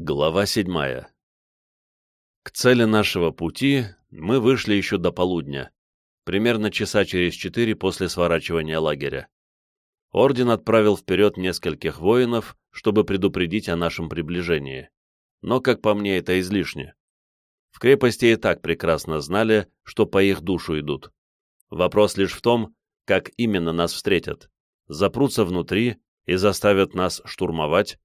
Глава седьмая. К цели нашего пути мы вышли еще до полудня, примерно часа через четыре после сворачивания лагеря. Орден отправил вперед нескольких воинов, чтобы предупредить о нашем приближении. Но, как по мне, это излишне. В крепости и так прекрасно знали, что по их душу идут. Вопрос лишь в том, как именно нас встретят. Запрутся внутри и заставят нас штурмовать,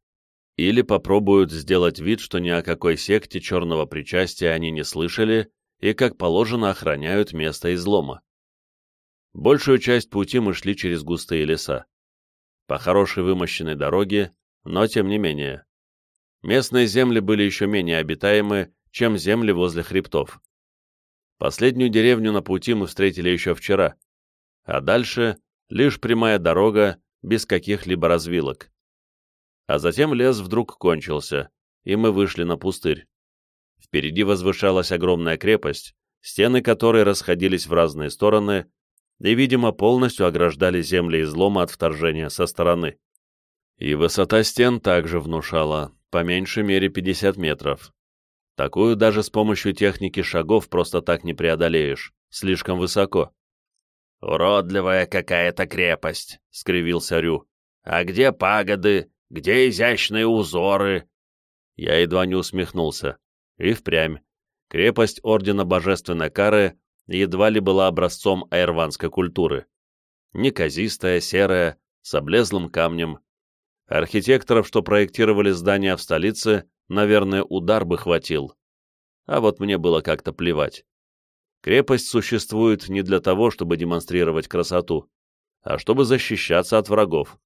или попробуют сделать вид, что ни о какой секте черного причастия они не слышали и, как положено, охраняют место излома. Большую часть пути мы шли через густые леса. По хорошей вымощенной дороге, но тем не менее. Местные земли были еще менее обитаемы, чем земли возле хребтов. Последнюю деревню на пути мы встретили еще вчера, а дальше лишь прямая дорога без каких-либо развилок. А затем лес вдруг кончился, и мы вышли на пустырь. Впереди возвышалась огромная крепость, стены которой расходились в разные стороны и, видимо, полностью ограждали земли излома от вторжения со стороны. И высота стен также внушала, по меньшей мере 50 метров. Такую даже с помощью техники шагов просто так не преодолеешь, слишком высоко. «Уродливая какая-то крепость», — скривился Рю. «А где пагоды? Где изящные узоры?» Я едва не усмехнулся. И впрямь. Крепость Ордена Божественной Кары едва ли была образцом айрванской культуры. Неказистая, серая, с облезлым камнем. Архитекторов, что проектировали здания в столице, наверное, удар бы хватил. А вот мне было как-то плевать. Крепость существует не для того, чтобы демонстрировать красоту, а чтобы защищаться от врагов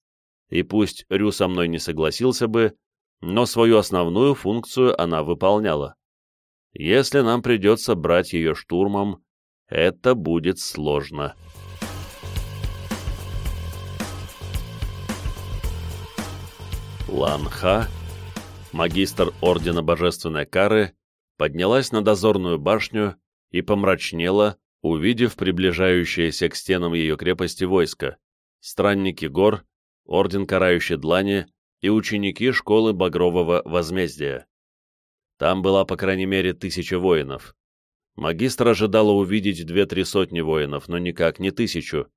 и пусть Рю со мной не согласился бы, но свою основную функцию она выполняла. Если нам придется брать ее штурмом, это будет сложно. Ланха, магистр Ордена Божественной Кары, поднялась на дозорную башню и помрачнела, увидев приближающееся к стенам ее крепости войско, странники гор Орден Карающей Длани и ученики школы Багрового Возмездия. Там была, по крайней мере, тысяча воинов. Магистр ожидала увидеть две-три сотни воинов, но никак не тысячу.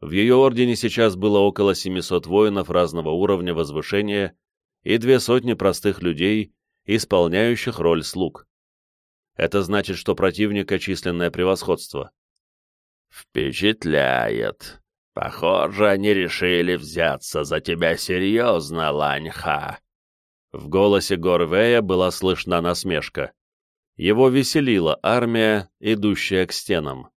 В ее ордене сейчас было около 700 воинов разного уровня возвышения и две сотни простых людей, исполняющих роль слуг. Это значит, что противника численное превосходство. «Впечатляет», «Похоже, они решили взяться за тебя серьезно, Ланьха!» В голосе Горвея была слышна насмешка. Его веселила армия, идущая к стенам.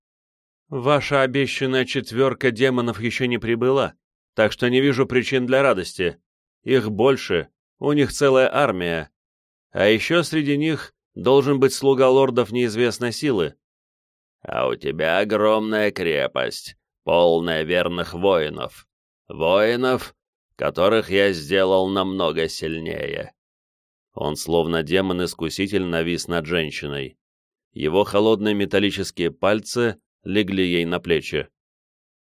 «Ваша обещанная четверка демонов еще не прибыла, так что не вижу причин для радости. Их больше, у них целая армия. А еще среди них должен быть слуга лордов неизвестной силы». «А у тебя огромная крепость, полная верных воинов. Воинов, которых я сделал намного сильнее. Он, словно демон-искуситель, навис над женщиной. Его холодные металлические пальцы легли ей на плечи.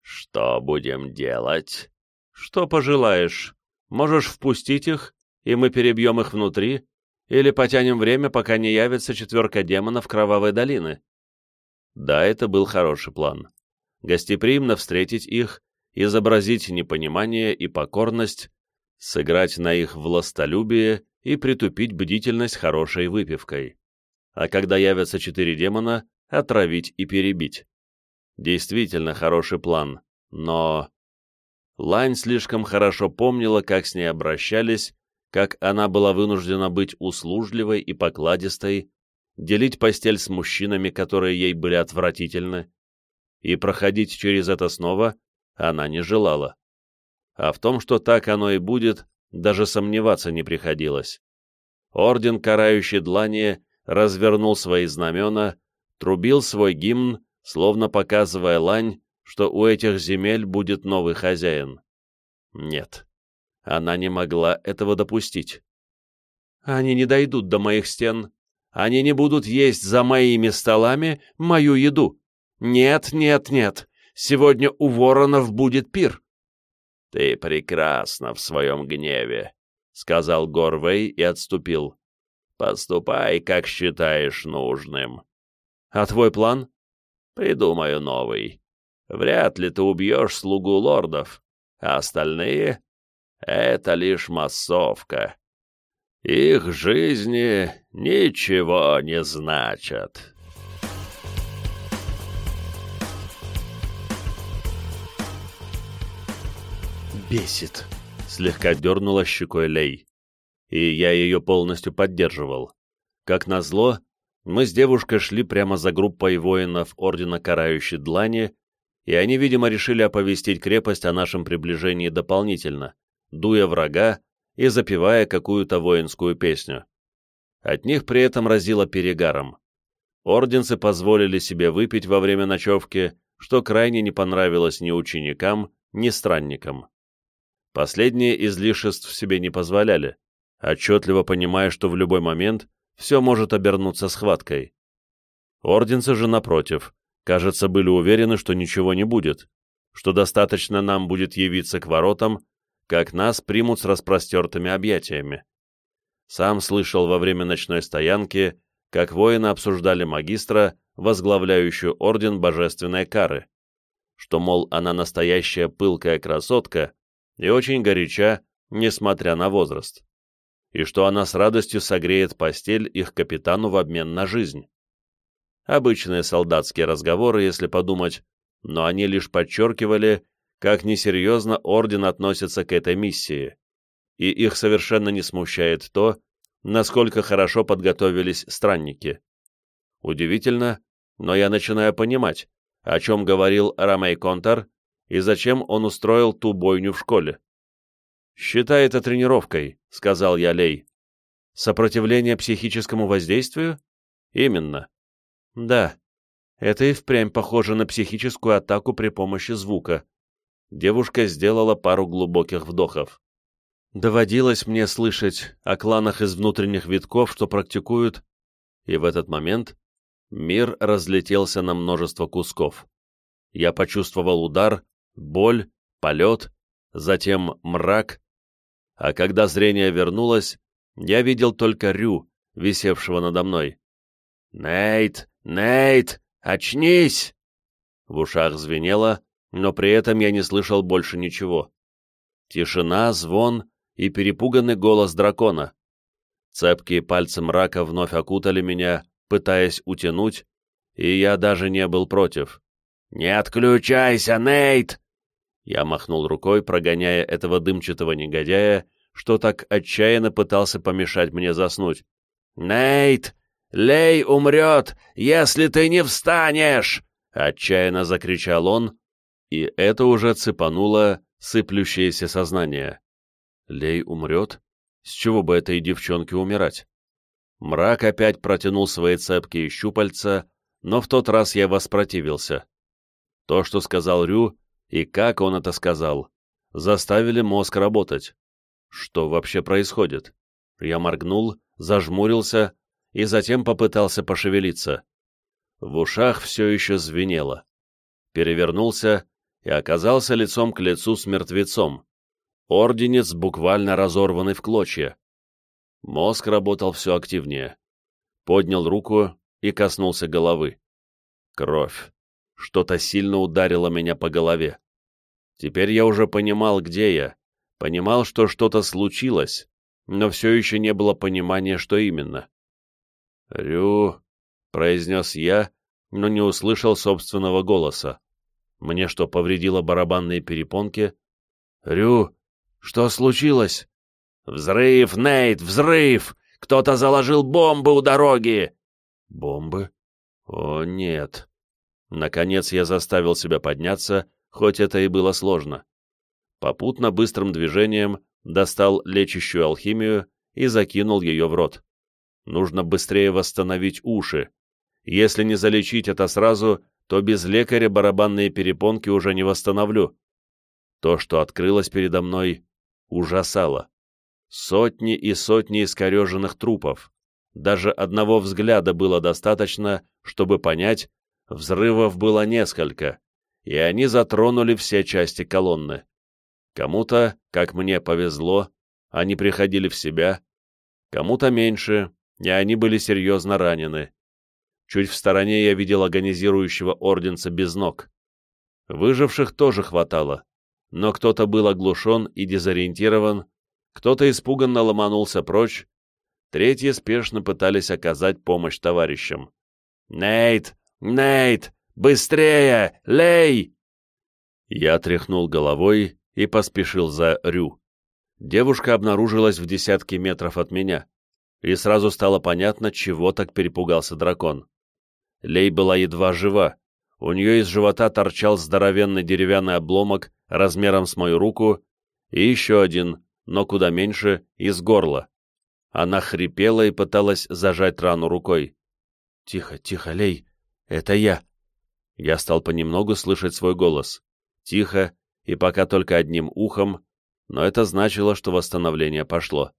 «Что будем делать?» «Что пожелаешь. Можешь впустить их, и мы перебьем их внутри, или потянем время, пока не явится четверка демонов Кровавой долины». Да, это был хороший план гостеприимно встретить их, изобразить непонимание и покорность, сыграть на их властолюбие и притупить бдительность хорошей выпивкой. А когда явятся четыре демона, отравить и перебить. Действительно хороший план, но... Лань слишком хорошо помнила, как с ней обращались, как она была вынуждена быть услужливой и покладистой, делить постель с мужчинами, которые ей были отвратительны, и проходить через это снова она не желала. А в том, что так оно и будет, даже сомневаться не приходилось. Орден Карающей Длани развернул свои знамена, трубил свой гимн, словно показывая лань, что у этих земель будет новый хозяин. Нет, она не могла этого допустить. Они не дойдут до моих стен, они не будут есть за моими столами мою еду. «Нет, нет, нет, сегодня у воронов будет пир». «Ты прекрасна в своем гневе», — сказал Горвей и отступил. Поступай, как считаешь нужным. А твой план? Придумаю новый. Вряд ли ты убьешь слугу лордов, а остальные — это лишь массовка. Их жизни ничего не значат. «Бесит», — слегка дернула щекой Лей. И я ее полностью поддерживал. Как назло, мы с девушкой шли прямо за группой воинов Ордена Карающей Длани, и они, видимо, решили оповестить крепость о нашем приближении дополнительно, дуя врага и запевая какую-то воинскую песню. От них при этом разило перегаром. Орденцы позволили себе выпить во время ночевки, что крайне не понравилось ни ученикам, ни странникам. Последние излишеств себе не позволяли, отчетливо понимая, что в любой момент все может обернуться схваткой. Орденцы же, напротив, кажется, были уверены, что ничего не будет, что достаточно нам будет явиться к воротам, как нас примут с распростертыми объятиями. Сам слышал во время ночной стоянки, как воины обсуждали магистра, возглавляющую орден божественной кары, что, мол, она настоящая пылкая красотка и очень горяча, несмотря на возраст и что она с радостью согреет постель их капитану в обмен на жизнь. Обычные солдатские разговоры, если подумать, но они лишь подчеркивали, как несерьезно Орден относится к этой миссии, и их совершенно не смущает то, насколько хорошо подготовились странники. Удивительно, но я начинаю понимать, о чем говорил Ромей Контар и зачем он устроил ту бойню в школе. «Считай это тренировкой», — сказал я Лей. «Сопротивление психическому воздействию?» «Именно». «Да, это и впрямь похоже на психическую атаку при помощи звука». Девушка сделала пару глубоких вдохов. Доводилось мне слышать о кланах из внутренних витков, что практикуют, и в этот момент мир разлетелся на множество кусков. Я почувствовал удар, боль, полет, затем мрак, а когда зрение вернулось, я видел только Рю, висевшего надо мной. «Нейт! Нейт! Очнись!» В ушах звенело, но при этом я не слышал больше ничего. Тишина, звон и перепуганный голос дракона. Цепкие пальцы мрака вновь окутали меня, пытаясь утянуть, и я даже не был против. «Не отключайся, Нейт!» Я махнул рукой, прогоняя этого дымчатого негодяя, что так отчаянно пытался помешать мне заснуть. «Нейт! Лей умрет, если ты не встанешь!» — отчаянно закричал он, и это уже цепануло сыплющееся сознание. «Лей умрет? С чего бы этой девчонке умирать?» Мрак опять протянул свои цепкие щупальца, но в тот раз я воспротивился. То, что сказал Рю, и как он это сказал, заставили мозг работать. Что вообще происходит? Я моргнул, зажмурился и затем попытался пошевелиться. В ушах все еще звенело. Перевернулся и оказался лицом к лицу с мертвецом. Орденец буквально разорванный в клочья. Мозг работал все активнее. Поднял руку и коснулся головы. Кровь. Что-то сильно ударило меня по голове. Теперь я уже понимал, где я. Понимал, что что-то случилось, но все еще не было понимания, что именно. «Рю», — произнес я, но не услышал собственного голоса. Мне что, повредило барабанные перепонки? «Рю, что случилось?» «Взрыв, Нейт, взрыв! Кто-то заложил бомбы у дороги!» «Бомбы? О, нет!» Наконец я заставил себя подняться, хоть это и было сложно. Попутно быстрым движением достал лечащую алхимию и закинул ее в рот. Нужно быстрее восстановить уши. Если не залечить это сразу, то без лекаря барабанные перепонки уже не восстановлю. То, что открылось передо мной, ужасало. Сотни и сотни искореженных трупов. Даже одного взгляда было достаточно, чтобы понять, Взрывов было несколько, и они затронули все части колонны. Кому-то, как мне повезло, они приходили в себя, кому-то меньше, и они были серьезно ранены. Чуть в стороне я видел агонизирующего орденца без ног. Выживших тоже хватало, но кто-то был оглушен и дезориентирован, кто-то испуганно ломанулся прочь, третьи спешно пытались оказать помощь товарищам. «Нейт! Нейт! Быстрее! Лей!» Я тряхнул головой и поспешил за Рю. Девушка обнаружилась в десятке метров от меня, и сразу стало понятно, чего так перепугался дракон. Лей была едва жива, у нее из живота торчал здоровенный деревянный обломок размером с мою руку и еще один, но куда меньше, из горла. Она хрипела и пыталась зажать рану рукой. «Тихо, тихо, Лей, это я!» Я стал понемногу слышать свой голос. Тихо, и пока только одним ухом, но это значило, что восстановление пошло.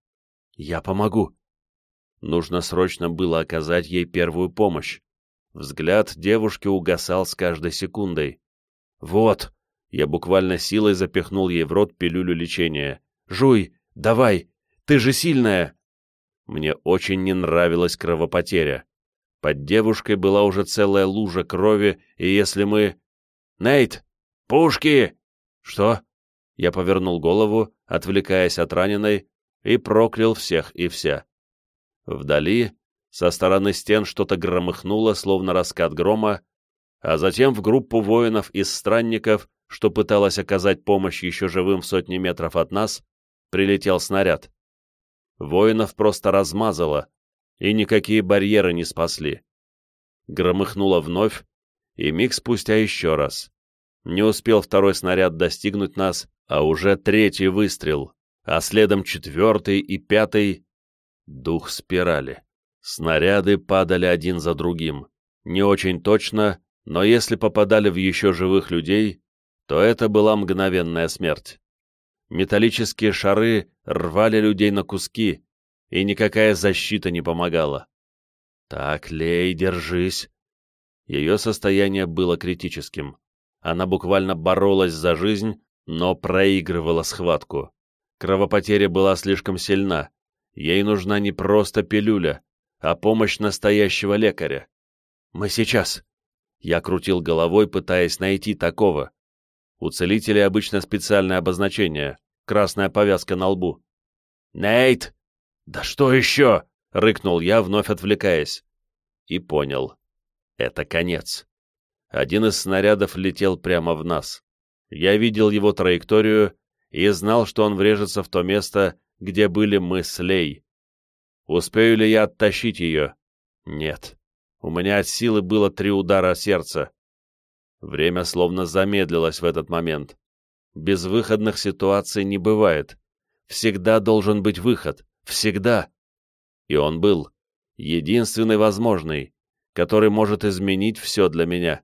«Я помогу!» Нужно срочно было оказать ей первую помощь. Взгляд девушки угасал с каждой секундой. «Вот!» Я буквально силой запихнул ей в рот пилюлю лечения. «Жуй! Давай! Ты же сильная!» Мне очень не нравилась кровопотеря. Под девушкой была уже целая лужа крови, и если мы... «Нейт! Пушки!» «Что?» Я повернул голову, отвлекаясь от раненой, и проклял всех и вся. Вдали со стороны стен что-то громыхнуло, словно раскат грома, а затем в группу воинов из странников, что пыталась оказать помощь еще живым в сотни метров от нас, прилетел снаряд. Воинов просто размазало, и никакие барьеры не спасли. Громыхнуло вновь, и миг спустя еще раз. Не успел второй снаряд достигнуть нас, а уже третий выстрел, а следом четвертый и пятый — дух спирали. Снаряды падали один за другим. Не очень точно, но если попадали в еще живых людей, то это была мгновенная смерть. Металлические шары рвали людей на куски, и никакая защита не помогала. «Так, Лей, держись!» Ее состояние было критическим. Она буквально боролась за жизнь, но проигрывала схватку. Кровопотеря была слишком сильна. Ей нужна не просто пилюля, а помощь настоящего лекаря. Мы сейчас. Я крутил головой, пытаясь найти такого. У целителей обычно специальное обозначение, красная повязка на лбу. «Нейт!» «Да что еще?» — рыкнул я, вновь отвлекаясь. И понял. Это конец. Один из снарядов летел прямо в нас. Я видел его траекторию и знал, что он врежется в то место, где были мы с Лей. Успею ли я оттащить ее? Нет. У меня от силы было три удара сердца. Время словно замедлилось в этот момент. Безвыходных ситуаций не бывает. Всегда должен быть выход. Всегда. И он был. Единственный возможный, который может изменить все для меня.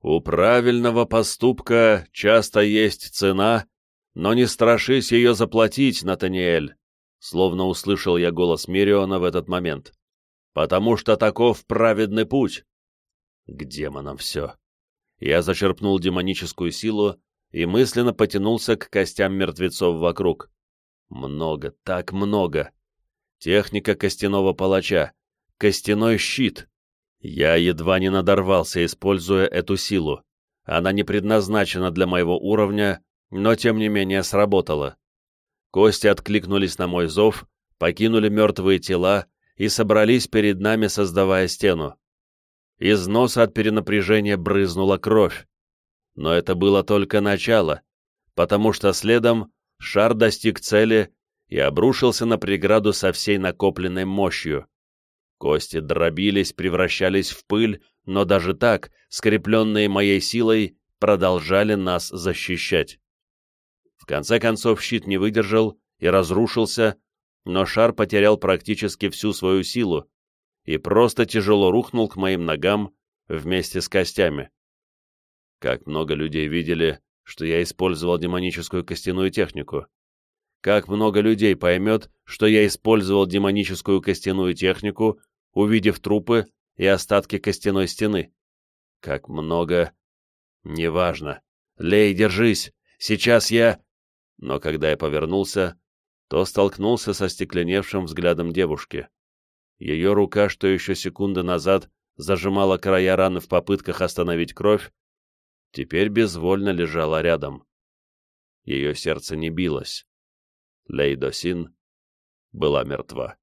У правильного поступка часто есть цена, но не страшись ее заплатить, Натаниэль. Словно услышал я голос Мириона в этот момент. «Потому что таков праведный путь!» К демонам все. Я зачерпнул демоническую силу и мысленно потянулся к костям мертвецов вокруг. Много, так много. Техника костяного палача. Костяной щит. Я едва не надорвался, используя эту силу. Она не предназначена для моего уровня, но тем не менее сработала. Кости откликнулись на мой зов, покинули мертвые тела и собрались перед нами, создавая стену. Из носа от перенапряжения брызнула кровь. Но это было только начало, потому что следом шар достиг цели и обрушился на преграду со всей накопленной мощью. Кости дробились, превращались в пыль, но даже так, скрепленные моей силой, продолжали нас защищать конце концов щит не выдержал и разрушился, но шар потерял практически всю свою силу и просто тяжело рухнул к моим ногам вместе с костями. Как много людей видели, что я использовал демоническую костяную технику. Как много людей поймет, что я использовал демоническую костяную технику, увидев трупы и остатки костяной стены. Как много... Неважно. Лей, держись. Сейчас я но когда я повернулся, то столкнулся со стекленевшим взглядом девушки. Ее рука, что еще секунды назад зажимала края раны в попытках остановить кровь, теперь безвольно лежала рядом. Ее сердце не билось. Лейдосин была мертва.